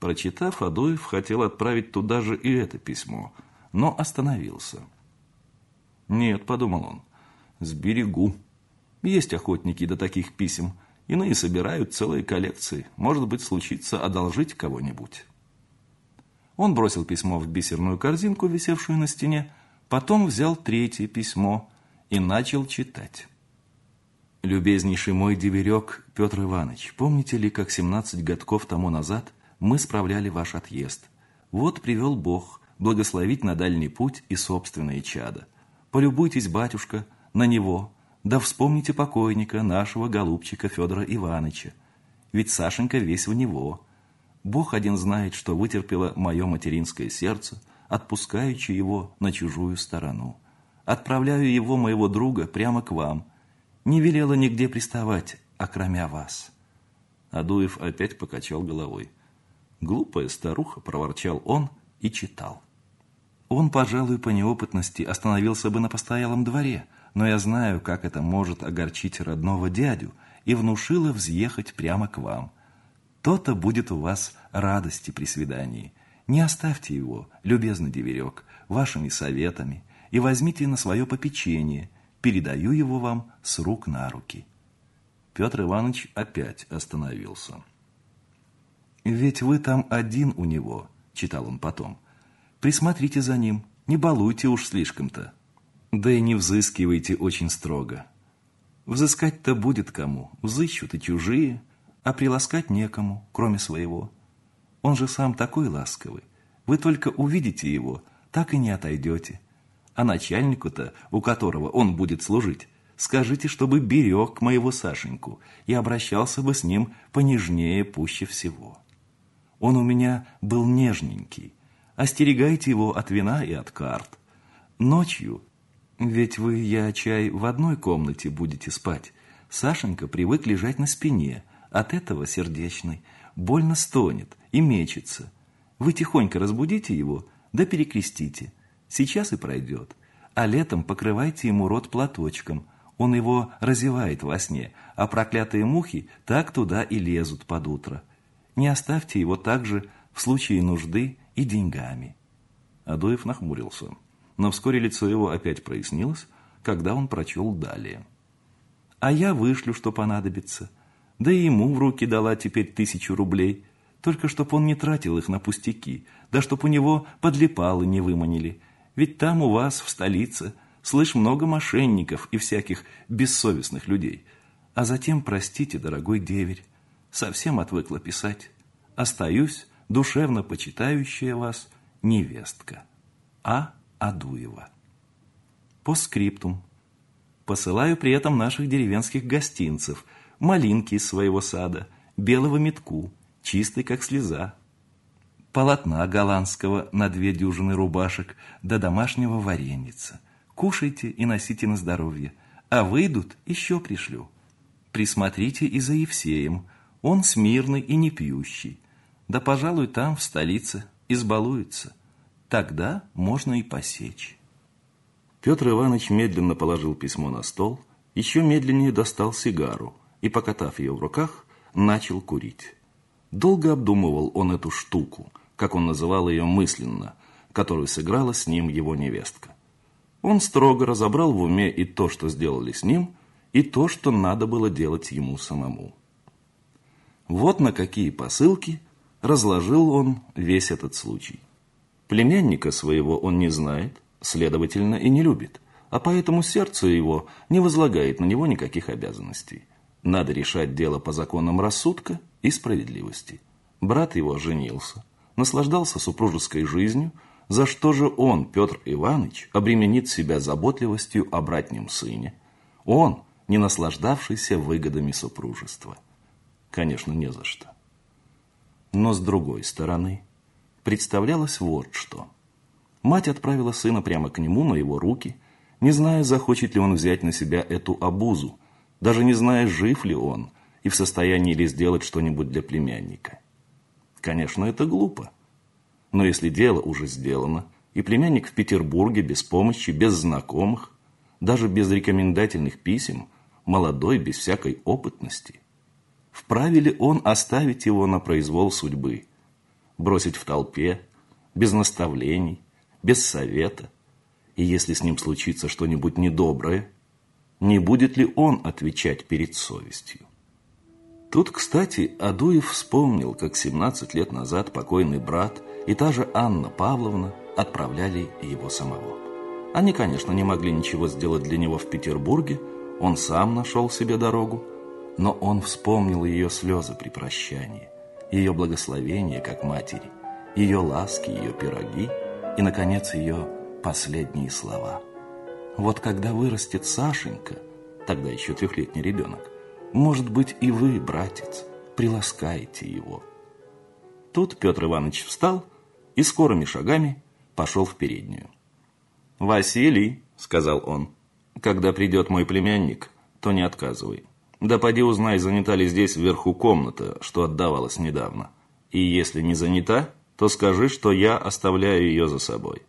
Прочитав, Адуев хотел отправить туда же и это письмо, но остановился. «Нет», — подумал он, — «сберегу. Есть охотники до таких писем. Иные собирают целые коллекции. Может быть, случится одолжить кого-нибудь». Он бросил письмо в бисерную корзинку, висевшую на стене, потом взял третье письмо и начал читать. «Любезнейший мой деверек Петр Иванович, помните ли, как 17 годков тому назад мы справляли ваш отъезд? Вот привел Бог благословить на дальний путь и собственные чада. Полюбуйтесь, батюшка, на него, да вспомните покойника, нашего голубчика Федора Ивановича. Ведь Сашенька весь в него. Бог один знает, что вытерпело мое материнское сердце, отпускаючи его на чужую сторону. Отправляю его, моего друга, прямо к вам. Не велела нигде приставать, окромя вас». Адуев опять покачал головой. «Глупая старуха», — проворчал он и читал. Он, пожалуй, по неопытности остановился бы на постоялом дворе, но я знаю, как это может огорчить родного дядю, и внушила взъехать прямо к вам. То-то будет у вас радости при свидании. Не оставьте его, любезный деверек, вашими советами, и возьмите на свое попечение. Передаю его вам с рук на руки». Петр Иванович опять остановился. «Ведь вы там один у него», — читал он потом, — Присмотрите за ним, не балуйте уж слишком-то. Да и не взыскивайте очень строго. Взыскать-то будет кому, взыщут и чужие, а приласкать некому, кроме своего. Он же сам такой ласковый. Вы только увидите его, так и не отойдете. А начальнику-то, у которого он будет служить, скажите, чтобы берег моего Сашеньку и обращался бы с ним понежнее пуще всего. Он у меня был нежненький, Остерегайте его от вина и от карт. Ночью, ведь вы, я, чай, в одной комнате будете спать, Сашенька привык лежать на спине, от этого сердечный, больно стонет и мечется. Вы тихонько разбудите его, да перекрестите. Сейчас и пройдет. А летом покрывайте ему рот платочком. Он его разевает во сне, а проклятые мухи так туда и лезут под утро. Не оставьте его также в случае нужды и деньгами. Адоев нахмурился, но вскоре лицо его опять прояснилось, когда он прочел далее. «А я вышлю, что понадобится. Да и ему в руки дала теперь тысячу рублей, только чтоб он не тратил их на пустяки, да чтоб у него подлипалы не выманили. Ведь там у вас, в столице, слышь, много мошенников и всяких бессовестных людей. А затем, простите, дорогой деверь, совсем отвыкла писать. Остаюсь душевно почитающая вас невестка А. Адуева. По скриптум. Посылаю при этом наших деревенских гостинцев, малинки из своего сада, белого метку, чистый как слеза, полотна голландского на две дюжины рубашек до домашнего вареница. Кушайте и носите на здоровье, а выйдут, еще пришлю. Присмотрите и за Евсеем, он смирный и не пьющий, да, пожалуй, там, в столице, избалуется. Тогда можно и посечь. Петр Иванович медленно положил письмо на стол, еще медленнее достал сигару и, покатав ее в руках, начал курить. Долго обдумывал он эту штуку, как он называл ее мысленно, которую сыграла с ним его невестка. Он строго разобрал в уме и то, что сделали с ним, и то, что надо было делать ему самому. Вот на какие посылки разложил он весь этот случай. Племянника своего он не знает, следовательно, и не любит, а поэтому сердце его не возлагает на него никаких обязанностей. Надо решать дело по законам рассудка и справедливости. Брат его женился, наслаждался супружеской жизнью, за что же он, Петр Иванович, обременит себя заботливостью о братнем сыне? Он, не наслаждавшийся выгодами супружества. Конечно, не за что. Но с другой стороны, представлялось вот что. Мать отправила сына прямо к нему на его руки, не зная, захочет ли он взять на себя эту обузу, даже не зная, жив ли он и в состоянии ли сделать что-нибудь для племянника. Конечно, это глупо. Но если дело уже сделано, и племянник в Петербурге без помощи, без знакомых, даже без рекомендательных писем, молодой, без всякой опытности – Вправе ли он оставить его на произвол судьбы? бросить в толпе, без наставлений, без совета. И если с ним случится что-нибудь недоброе, не будет ли он отвечать перед совестью? Тут, кстати, Адуев вспомнил, как 17 лет назад покойный брат и та же Анна Павловна отправляли его самого. Они, конечно, не могли ничего сделать для него в Петербурге, он сам нашел себе дорогу, но он вспомнил ее слезы при прощании, ее благословение как матери, ее ласки, ее пироги и, наконец, ее последние слова. Вот когда вырастет Сашенька, тогда еще трехлетний ребенок, может быть, и вы, братец, приласкаете его. Тут Петр Иванович встал и скорыми шагами пошел в переднюю. «Василий», — сказал он, — «когда придет мой племянник, то не отказывай. Да поди узнай, занята ли здесь вверху комната, что отдавалась недавно. И если не занята, то скажи, что я оставляю ее за собой».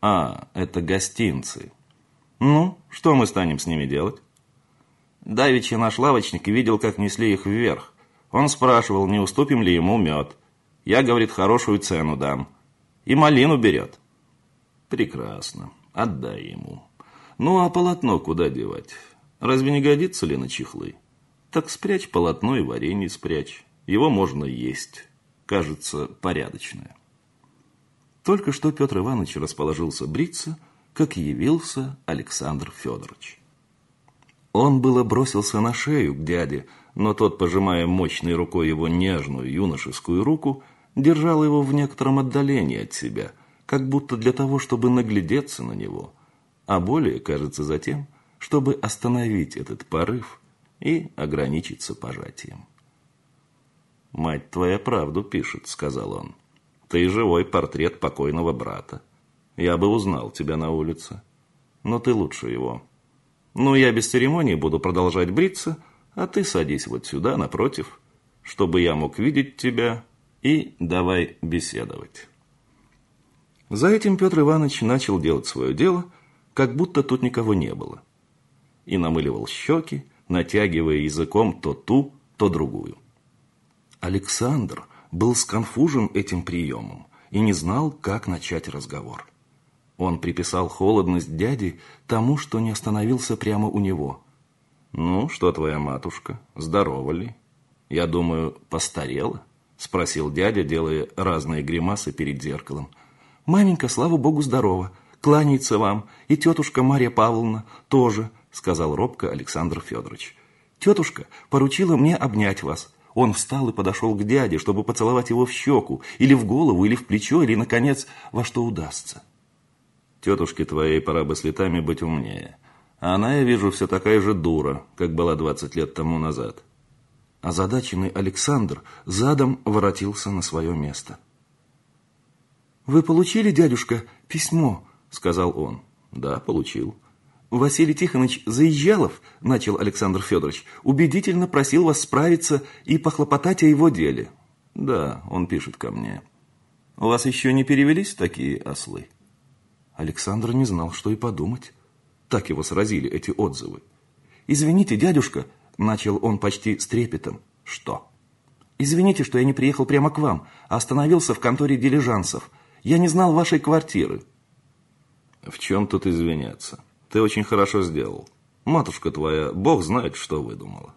«А, это гостинцы. Ну, что мы станем с ними делать?» Давичи наш лавочник видел, как несли их вверх. Он спрашивал, не уступим ли ему мед. Я, говорит, хорошую цену дам. И малину берет. Прекрасно. Отдай ему. Ну, а полотно куда девать? Разве не годится ли на чехлы? Так спрячь полотно и варенье спрячь. Его можно есть. Кажется, порядочное. Только что Петр Иванович расположился бриться, как явился Александр Федорович. Он было бросился на шею к дяде, но тот, пожимая мощной рукой его нежную юношескую руку, держал его в некотором отдалении от себя, как будто для того, чтобы наглядеться на него, а более, кажется, за тем, чтобы остановить этот порыв и ограничиться пожатием. «Мать твоя правду пишет», — сказал он. «Ты живой портрет покойного брата. Я бы узнал тебя на улице, но ты лучше его». Ну, я без церемонии буду продолжать бриться, а ты садись вот сюда, напротив, чтобы я мог видеть тебя и давай беседовать. За этим Петр Иванович начал делать свое дело, как будто тут никого не было. И намыливал щеки, натягивая языком то ту, то другую. Александр был сконфужен этим приемом и не знал, как начать разговор. Он приписал холодность дяди тому, что не остановился прямо у него. «Ну, что твоя матушка? Здорова ли? Я думаю, постарела?» Спросил дядя, делая разные гримасы перед зеркалом. «Маменька, слава богу, здорова. Кланяется вам. И тетушка Марья Павловна тоже», сказал робко Александр Федорович. «Тетушка поручила мне обнять вас. Он встал и подошел к дяде, чтобы поцеловать его в щеку, или в голову, или в плечо, или, наконец, во что удастся. Тетушке твоей пора бы с летами быть умнее. А она, я вижу, все такая же дура, как была 20 лет тому назад. Озадаченный Александр задом воротился на свое место. «Вы получили, дядюшка, письмо?» – сказал он. «Да, получил». «Василий Тихонович Заезжалов, – начал Александр Федорович, – убедительно просил вас справиться и похлопотать о его деле». «Да, он пишет ко мне». «У вас еще не перевелись такие ослы?» Александр не знал, что и подумать. Так его сразили эти отзывы. «Извините, дядюшка», – начал он почти с трепетом. «Что?» «Извините, что я не приехал прямо к вам, а остановился в конторе дилижансов. Я не знал вашей квартиры». «В чем тут извиняться? Ты очень хорошо сделал. Матушка твоя, бог знает, что выдумала.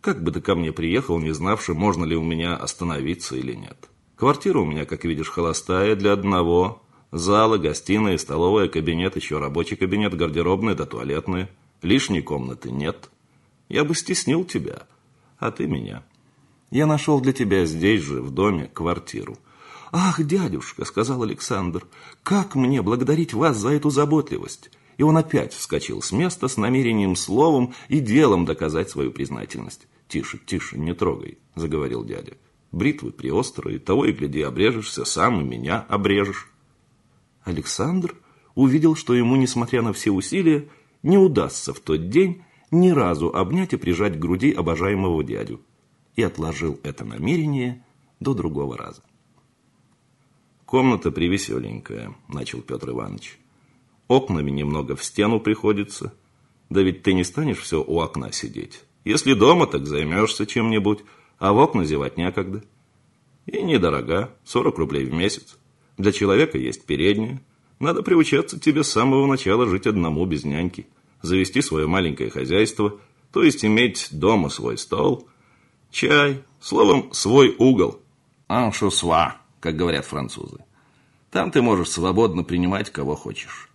Как бы ты ко мне приехал, не знавши, можно ли у меня остановиться или нет. Квартира у меня, как видишь, холостая для одного, Залы, гостиная, столовая, кабинет, еще рабочий кабинет, гардеробная да туалетная. Лишней комнаты нет. Я бы стеснил тебя, а ты меня. Я нашел для тебя здесь же, в доме, квартиру. «Ах, дядюшка», — сказал Александр, — «как мне благодарить вас за эту заботливость?» И он опять вскочил с места с намерением словом и делом доказать свою признательность. «Тише, тише, не трогай», — заговорил дядя. «Бритвы приострые, того и гляди, обрежешься, сам и меня обрежешь». Александр увидел, что ему, несмотря на все усилия, не удастся в тот день ни разу обнять и прижать к груди обожаемого дядю, и отложил это намерение до другого раза. «Комната привеселенькая», – начал Петр Иванович. «Окнами немного в стену приходится. Да ведь ты не станешь все у окна сидеть. Если дома, так займешься чем-нибудь, а в окна зевать некогда». И недорога, 40 рублей в месяц. Для человека есть передняя. Надо приучаться тебе с самого начала жить одному без няньки. Завести свое маленькое хозяйство, то есть иметь дома свой стол, чай, словом, свой угол. Аншусва, как говорят французы. Там ты можешь свободно принимать кого хочешь.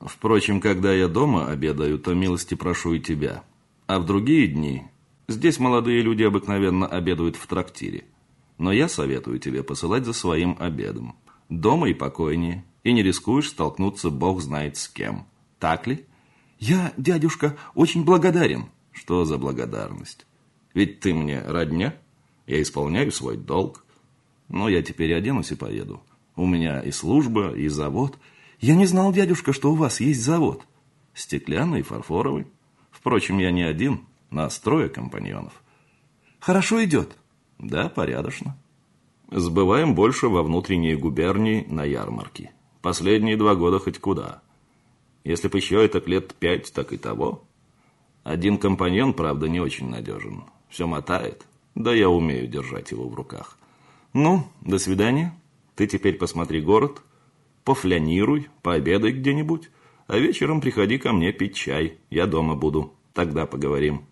Впрочем, когда я дома обедаю, то милости прошу и тебя. А в другие дни здесь молодые люди обыкновенно обедают в трактире. Но я советую тебе посылать за своим обедом. Дома и покойнее, и не рискуешь столкнуться бог знает с кем. Так ли? Я, дядюшка, очень благодарен. Что за благодарность? Ведь ты мне родня, я исполняю свой долг. Но я теперь оденусь и поеду. У меня и служба, и завод. Я не знал, дядюшка, что у вас есть завод. Стеклянный и фарфоровый. Впрочем, я не один, нас трое компаньонов. Хорошо идет. Да, порядочно. Сбываем больше во внутренние губернии на ярмарке. Последние два года хоть куда. Если бы еще это лет пять, так и того. Один компаньон, правда, не очень надежен. Все мотает. Да я умею держать его в руках. Ну, до свидания. Ты теперь посмотри город, пофлянируй, пообедай где-нибудь, а вечером приходи ко мне пить чай. Я дома буду. Тогда поговорим.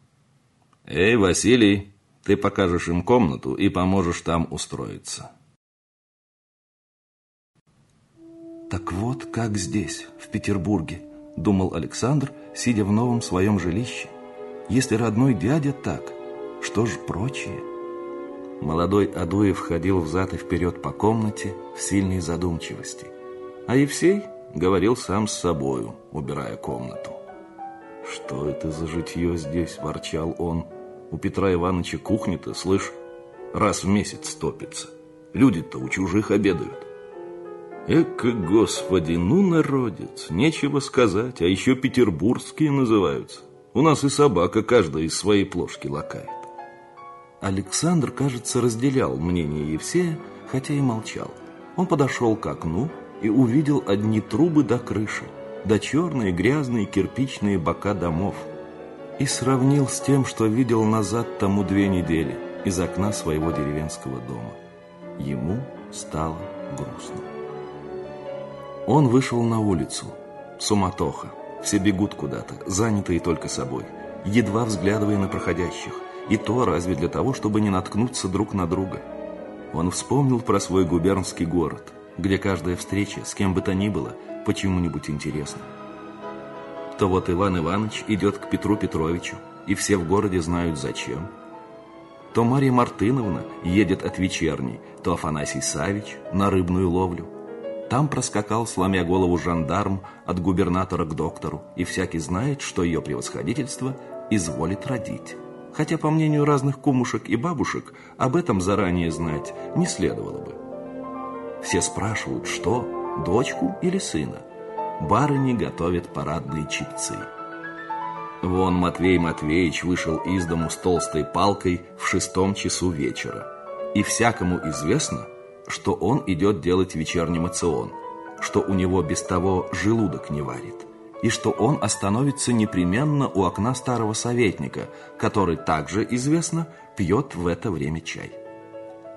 Эй, Василий, ты покажешь им комнату и поможешь там устроиться. Так вот, как здесь, в Петербурге, думал Александр, сидя в новом своем жилище. Если родной дядя так, что ж прочие? Молодой Адуев ходил взад и вперед по комнате в сильной задумчивости. А Евсей говорил сам с собою, убирая комнату. «Что это за житье здесь?» – ворчал он – у Петра Ивановича кухня-то, слышь, раз в месяц топится. Люди-то у чужих обедают. Эка, господи, ну, народец, нечего сказать, а еще петербургские называются. У нас и собака каждая из своей плошки лакает. Александр, кажется, разделял мнение Евсея, хотя и молчал. Он подошел к окну и увидел одни трубы до крыши, да черные грязные кирпичные бока домов – и сравнил с тем, что видел назад тому две недели из окна своего деревенского дома. Ему стало грустно. Он вышел на улицу. Суматоха. Все бегут куда-то, занятые только собой, едва взглядывая на проходящих, и то разве для того, чтобы не наткнуться друг на друга. Он вспомнил про свой губернский город, где каждая встреча с кем бы то ни было почему-нибудь интересна то вот Иван Иванович идет к Петру Петровичу, и все в городе знают зачем. То Марья Мартыновна едет от вечерней, то Афанасий Савич на рыбную ловлю. Там проскакал, сломя голову жандарм от губернатора к доктору, и всякий знает, что ее превосходительство изволит родить. Хотя, по мнению разных кумушек и бабушек, об этом заранее знать не следовало бы. Все спрашивают, что, дочку или сына барыни готовят парадные чипцы. Вон Матвей Матвеевич вышел из дому с толстой палкой в шестом часу вечера. И всякому известно, что он идет делать вечерний мацион, что у него без того желудок не варит, и что он остановится непременно у окна старого советника, который также, известно, пьет в это время чай.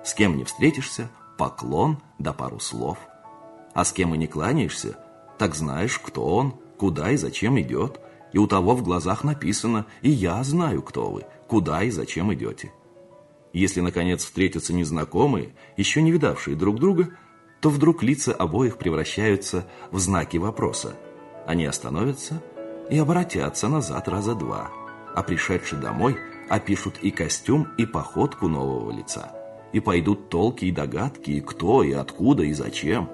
С кем не встретишься, поклон да пару слов. А с кем и не кланяешься, так знаешь, кто он, куда и зачем идет, и у того в глазах написано «И я знаю, кто вы, куда и зачем идете». Если, наконец, встретятся незнакомые, еще не видавшие друг друга, то вдруг лица обоих превращаются в знаки вопроса. Они остановятся и обратятся назад раза два, а пришедшие домой опишут и костюм, и походку нового лица, и пойдут толки и догадки, и кто, и откуда, и зачем.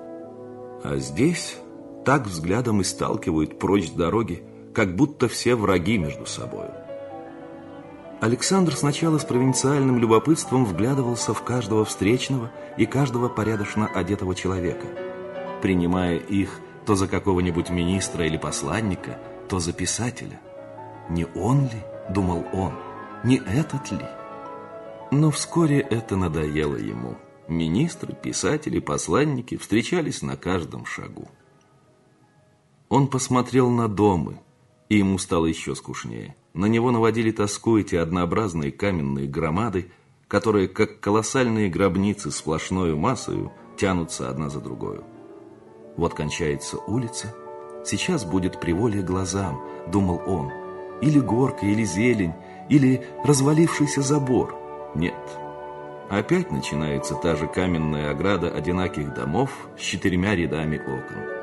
А здесь так взглядом и сталкивают прочь с дороги, как будто все враги между собой. Александр сначала с провинциальным любопытством вглядывался в каждого встречного и каждого порядочно одетого человека, принимая их то за какого-нибудь министра или посланника, то за писателя. Не он ли, думал он, не этот ли? Но вскоре это надоело ему. Министры, писатели, посланники встречались на каждом шагу. Он посмотрел на домы, и ему стало еще скучнее. На него наводили тоску эти однообразные каменные громады, которые, как колоссальные гробницы сплошной массою, тянутся одна за другой. Вот кончается улица, сейчас будет приволье глазам, думал он, или горка, или зелень, или развалившийся забор. Нет, опять начинается та же каменная ограда одинаких домов с четырьмя рядами окон.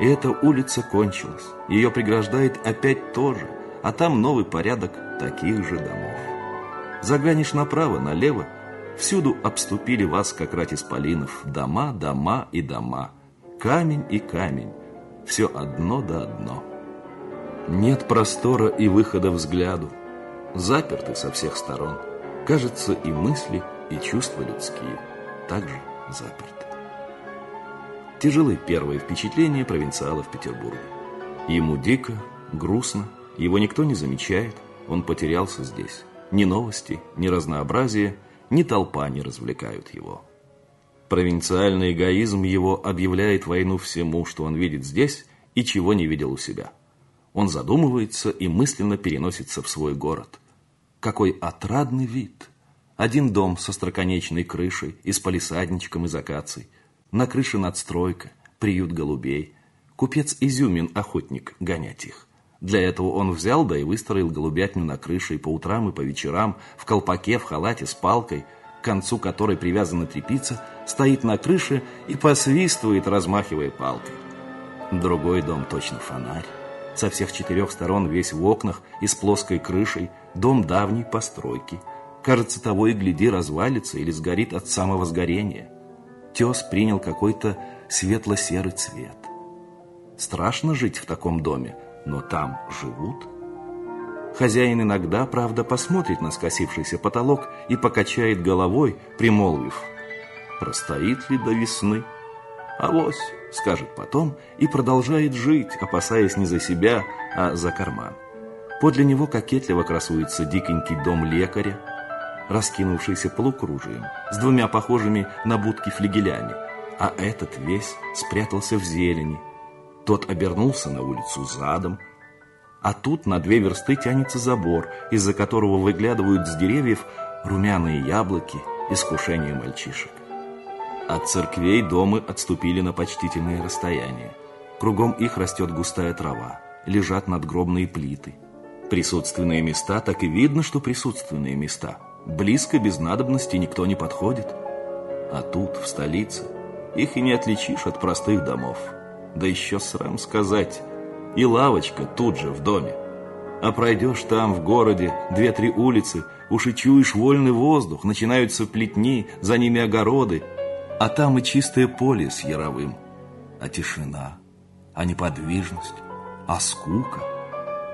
И эта улица кончилась, ее преграждает опять тоже, а там новый порядок таких же домов. Заглянешь направо, налево, всюду обступили вас, как рать исполинов, дома, дома и дома, камень и камень, все одно да одно. Нет простора и выхода взгляду, заперты со всех сторон. Кажется, и мысли, и чувства людские также заперты. Тяжелы первые впечатления провинциала в Петербурге. Ему дико, грустно, его никто не замечает, он потерялся здесь. Ни новости, ни разнообразие, ни толпа не развлекают его. Провинциальный эгоизм его объявляет войну всему, что он видит здесь и чего не видел у себя. Он задумывается и мысленно переносится в свой город. Какой отрадный вид! Один дом со строконечной крышей и с палисадничком из акаций. На крыше надстройка, приют голубей. Купец Изюмин, охотник, гонять их. Для этого он взял, да и выстроил голубятню на крыше и по утрам, и по вечерам, в колпаке, в халате, с палкой, к концу которой привязана трепица, стоит на крыше и посвистывает, размахивая палкой. Другой дом точно фонарь. Со всех четырех сторон весь в окнах и с плоской крышей, дом давней постройки. Кажется, того и гляди развалится или сгорит от самого сгорения. Тес принял какой-то светло-серый цвет. Страшно жить в таком доме, но там живут. Хозяин иногда, правда, посмотрит на скосившийся потолок и покачает головой, примолвив, простоит ли до весны. Авось, скажет потом, и продолжает жить, опасаясь не за себя, а за карман. Подле него кокетливо красуется диконький дом лекаря, раскинувшийся полукружием, с двумя похожими на будки флигелями, а этот весь спрятался в зелени, тот обернулся на улицу задом, а тут на две версты тянется забор, из-за которого выглядывают с деревьев румяные яблоки, искушение мальчишек. От церквей дома отступили на почтительные расстояния. Кругом их растет густая трава, лежат надгробные плиты. Присутственные места, так и видно, что присутственные места. Близко, без надобности, никто не подходит. А тут, в столице, их и не отличишь от простых домов. Да еще срам сказать, и лавочка тут же в доме. А пройдешь там, в городе, две-три улицы, уж и чуешь вольный воздух, начинаются плетни, за ними огороды, а там и чистое поле с яровым. А тишина, а неподвижность, а скука.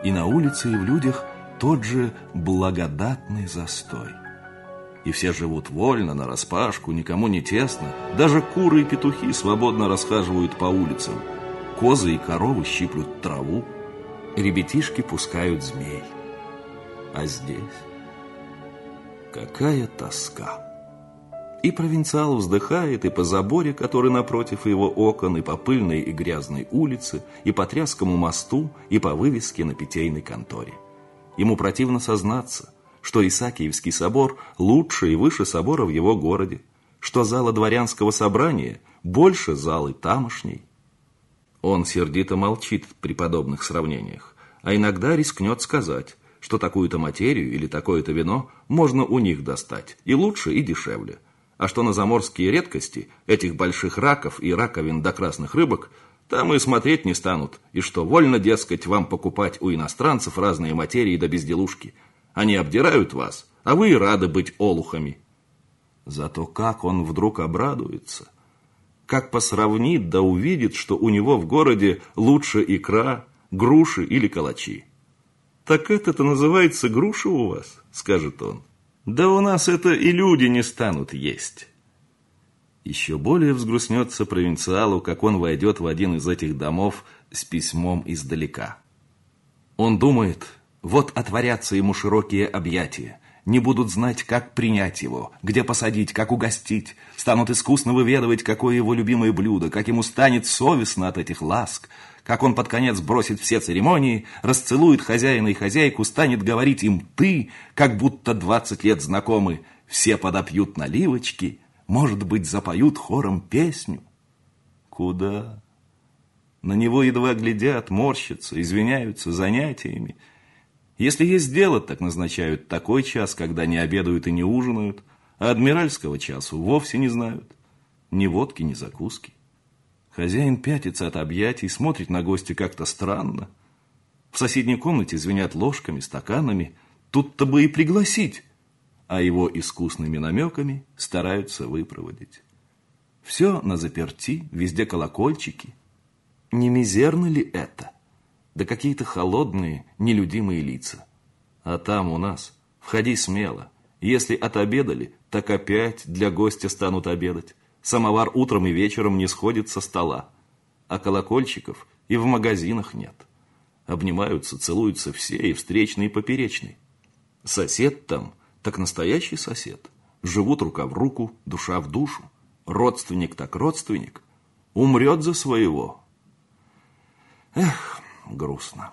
И на улице, и в людях тот же благодатный застой и все живут вольно, нараспашку, никому не тесно. Даже куры и петухи свободно расхаживают по улицам. Козы и коровы щиплют траву, ребятишки пускают змей. А здесь какая тоска. И провинциал вздыхает и по заборе, который напротив его окон, и по пыльной и грязной улице, и по тряскому мосту, и по вывеске на питейной конторе. Ему противно сознаться, что Исаакиевский собор лучше и выше собора в его городе, что зала дворянского собрания больше залы тамошней. Он сердито молчит при подобных сравнениях, а иногда рискнет сказать, что такую-то материю или такое-то вино можно у них достать, и лучше, и дешевле, а что на заморские редкости, этих больших раков и раковин до красных рыбок, там и смотреть не станут, и что вольно, дескать, вам покупать у иностранцев разные материи до безделушки – они обдирают вас, а вы и рады быть олухами. Зато как он вдруг обрадуется, как посравнит да увидит, что у него в городе лучше икра, груши или калачи. «Так это-то называется груша у вас?» – скажет он. «Да у нас это и люди не станут есть». Еще более взгрустнется провинциалу, как он войдет в один из этих домов с письмом издалека. Он думает, вот отворятся ему широкие объятия. Не будут знать, как принять его, где посадить, как угостить. Станут искусно выведывать, какое его любимое блюдо, как ему станет совестно от этих ласк, как он под конец бросит все церемонии, расцелует хозяина и хозяйку, станет говорить им «ты», как будто двадцать лет знакомы, все подопьют наливочки, может быть, запоют хором песню. Куда? На него едва глядят, морщатся, извиняются занятиями. Если есть дело, так назначают такой час, когда не обедают и не ужинают, а адмиральского часу вовсе не знают. Ни водки, ни закуски. Хозяин пятится от объятий, смотрит на гостя как-то странно. В соседней комнате звенят ложками, стаканами. Тут-то бы и пригласить. А его искусными намеками стараются выпроводить. Все на заперти, везде колокольчики. Не мизерно ли это? Да какие-то холодные, нелюдимые лица. А там у нас, входи смело. Если отобедали, так опять для гостя станут обедать. Самовар утром и вечером не сходит со стола, а колокольчиков и в магазинах нет. Обнимаются, целуются все, и встречный, и поперечный. Сосед там, так настоящий сосед. Живут рука в руку, душа в душу. Родственник так родственник. Умрет за своего. Эх, грустно.